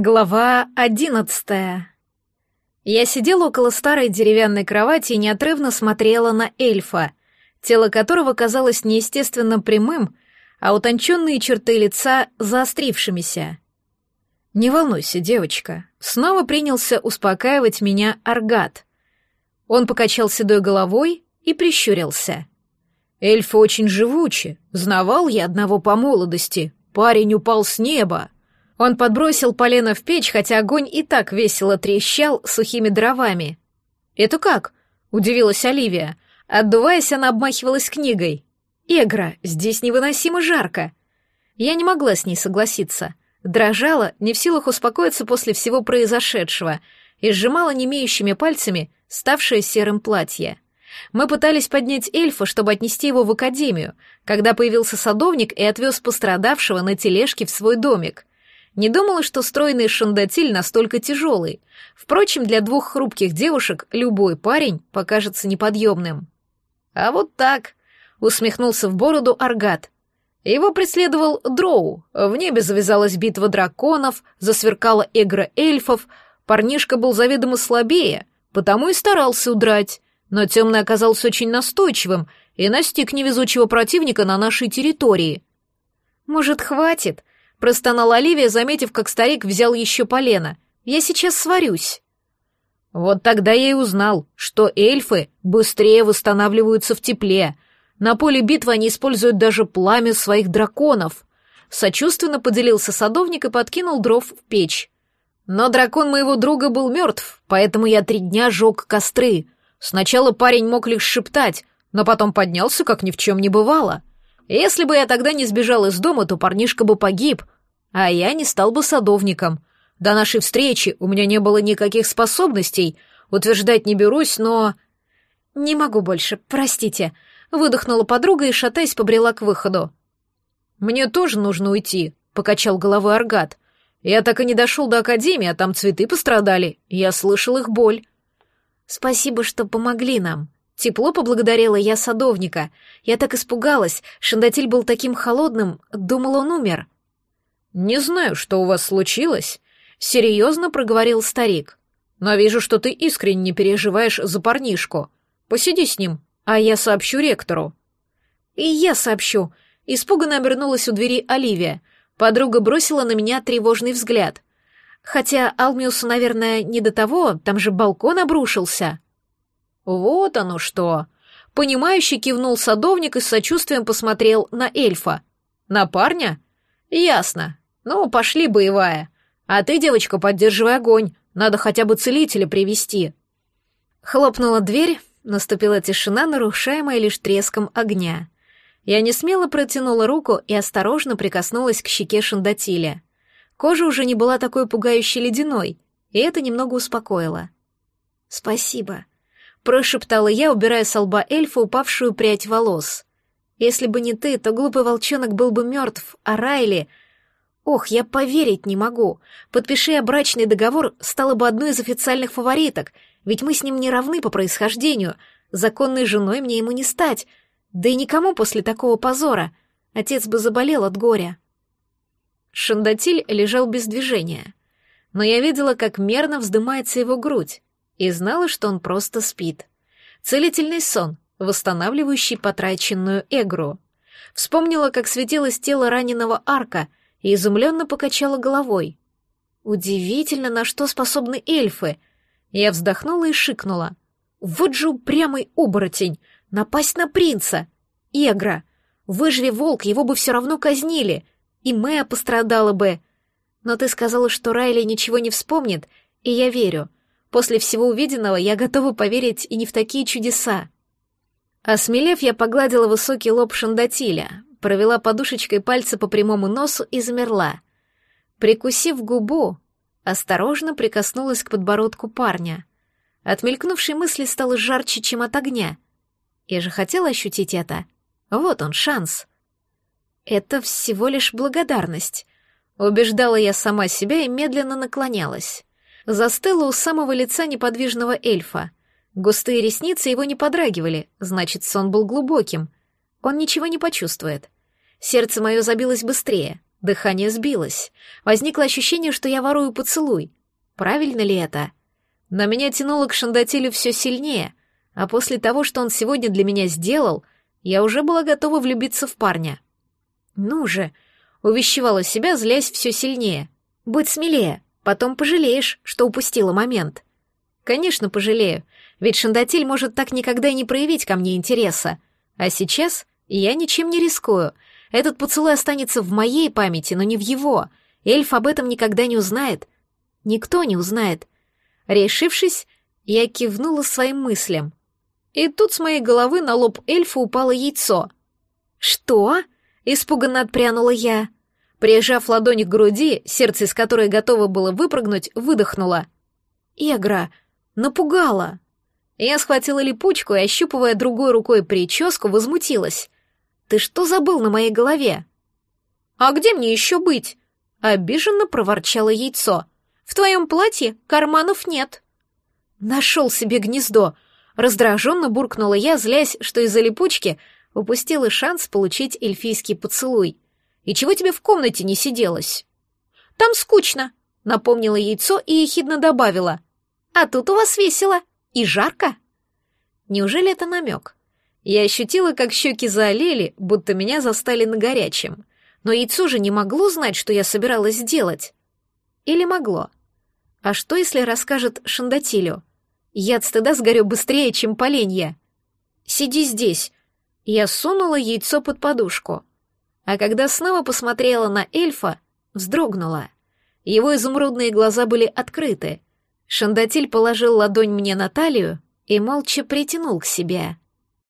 Глава одиннадцатая. Я сидела около старой деревянной кровати и неотрывно смотрела на эльфа, тело которого казалось неестественно прямым, а утонченные черты лица заострившимися. «Не волнуйся, девочка», — снова принялся успокаивать меня Аргат. Он покачал седой головой и прищурился. «Эльфы очень живучи, знавал я одного по молодости, парень упал с неба». Он подбросил полено в печь, хотя огонь и так весело трещал сухими дровами. «Это как?» — удивилась Оливия. Отдуваясь, она обмахивалась книгой. «Эгра, здесь невыносимо жарко». Я не могла с ней согласиться. Дрожала, не в силах успокоиться после всего произошедшего, и сжимала немеющими пальцами ставшее серым платье. Мы пытались поднять эльфа, чтобы отнести его в академию, когда появился садовник и отвез пострадавшего на тележке в свой домик. Не думала, что стройный шандатиль настолько тяжелый. Впрочем, для двух хрупких девушек любой парень покажется неподъемным. А вот так, усмехнулся в бороду Аргат. Его преследовал Дроу. В небе завязалась битва драконов, засверкала эгра эльфов. Парнишка был заведомо слабее, потому и старался удрать. Но темный оказался очень настойчивым и настиг невезучего противника на нашей территории. «Может, хватит?» Простонала Оливия, заметив, как старик взял еще полено. «Я сейчас сварюсь». Вот тогда я и узнал, что эльфы быстрее восстанавливаются в тепле. На поле битвы они используют даже пламя своих драконов. Сочувственно поделился садовник и подкинул дров в печь. Но дракон моего друга был мертв, поэтому я три дня жег костры. Сначала парень мог лишь шептать, но потом поднялся, как ни в чем не бывало. Если бы я тогда не сбежал из дома, то парнишка бы погиб, а я не стал бы садовником. До нашей встречи у меня не было никаких способностей, утверждать не берусь, но... Не могу больше, простите. Выдохнула подруга и, шатаясь, побрела к выходу. Мне тоже нужно уйти, покачал головой Аргат. Я так и не дошел до академии, а там цветы пострадали. Я слышал их боль. Спасибо, что помогли нам, Тепло поблагодарила я садовника. Я так испугалась, Шандатиль был таким холодным, думала, он умер. «Не знаю, что у вас случилось», — серьезно проговорил старик. «Но вижу, что ты искренне переживаешь за парнишку. Посиди с ним, а я сообщу ректору». «И я сообщу», — испуганно обернулась у двери Оливия. Подруга бросила на меня тревожный взгляд. Хотя Алмиусу, наверное, не до того, там же балкон обрушился. «Вот оно что!» Понимающий кивнул садовник и с сочувствием посмотрел на эльфа. «На парня?» «Ясно. Ну, пошли, боевая. А ты, девочка, поддерживай огонь. Надо хотя бы целителя привести. Хлопнула дверь, наступила тишина, нарушаемая лишь треском огня. Я не смело протянула руку и осторожно прикоснулась к щеке Шандатиля. Кожа уже не была такой пугающей ледяной, и это немного успокоило. «Спасибо», прошептала я, убирая с лба эльфа упавшую прядь волос. Если бы не ты, то глупый волчонок был бы мертв, а Райли... Ох, я поверить не могу. Подпиши я брачный договор, стала бы одной из официальных фавориток, ведь мы с ним не равны по происхождению. Законной женой мне ему не стать. Да и никому после такого позора. Отец бы заболел от горя. Шандатиль лежал без движения. Но я видела, как мерно вздымается его грудь и знала, что он просто спит. Целительный сон, восстанавливающий потраченную эгру. Вспомнила, как светилось тело раненого арка, и изумленно покачала головой. Удивительно, на что способны эльфы. Я вздохнула и шикнула. Вот же упрямый оборотень! Напасть на принца! Эгра! Выживи волк, его бы все равно казнили, и Мэя пострадала бы. Но ты сказала, что Райли ничего не вспомнит, и я верю. После всего увиденного я готова поверить и не в такие чудеса. Осмелев, я погладила высокий лоб Шандатиля, провела подушечкой пальца по прямому носу и замерла. Прикусив губу, осторожно прикоснулась к подбородку парня. От мелькнувшей мысли стало жарче, чем от огня. Я же хотела ощутить это. Вот он, шанс. Это всего лишь благодарность. Убеждала я сама себя и медленно наклонялась застыла у самого лица неподвижного эльфа. Густые ресницы его не подрагивали, значит, сон был глубоким. Он ничего не почувствует. Сердце мое забилось быстрее. Дыхание сбилось. Возникло ощущение, что я ворую поцелуй. Правильно ли это? Но меня тянуло к Шандатилю все сильнее, а после того, что он сегодня для меня сделал, я уже была готова влюбиться в парня. «Ну же!» — увещевала себя, злясь все сильнее. «Будь смелее, потом пожалеешь, что упустила момент». «Конечно, пожалею, ведь Шандатиль может так никогда и не проявить ко мне интереса. А сейчас я ничем не рискую. Этот поцелуй останется в моей памяти, но не в его. Эльф об этом никогда не узнает. Никто не узнает. Решившись, я кивнула своим мыслям. И тут с моей головы на лоб эльфа упало яйцо. «Что?» — испуганно отпрянула я. Прижав ладонь к груди, сердце из которой готово было выпрыгнуть, выдохнула. «Эгра, напугала!» Я схватила липучку и, ощупывая другой рукой прическу, возмутилась. «Ты что забыл на моей голове?» «А где мне еще быть?» — обиженно проворчало яйцо. В твоем платье карманов нет». «Нашел себе гнездо», — раздраженно буркнула я, злясь, что из-за липучки упустила шанс получить эльфийский поцелуй. «И чего тебе в комнате не сиделось?» «Там скучно», — напомнила яйцо и ехидно добавила. «А тут у вас весело и жарко». Неужели это намек? Я ощутила, как щеки заолели, будто меня застали на горячем. Но яйцо же не могло знать, что я собиралась сделать. Или могло? А что, если расскажет Шандатилю? Я от стыда сгорю быстрее, чем поленья. Сиди здесь. Я сунула яйцо под подушку. А когда снова посмотрела на эльфа, вздрогнула. Его изумрудные глаза были открыты. Шандатиль положил ладонь мне на талию и молча притянул к себе.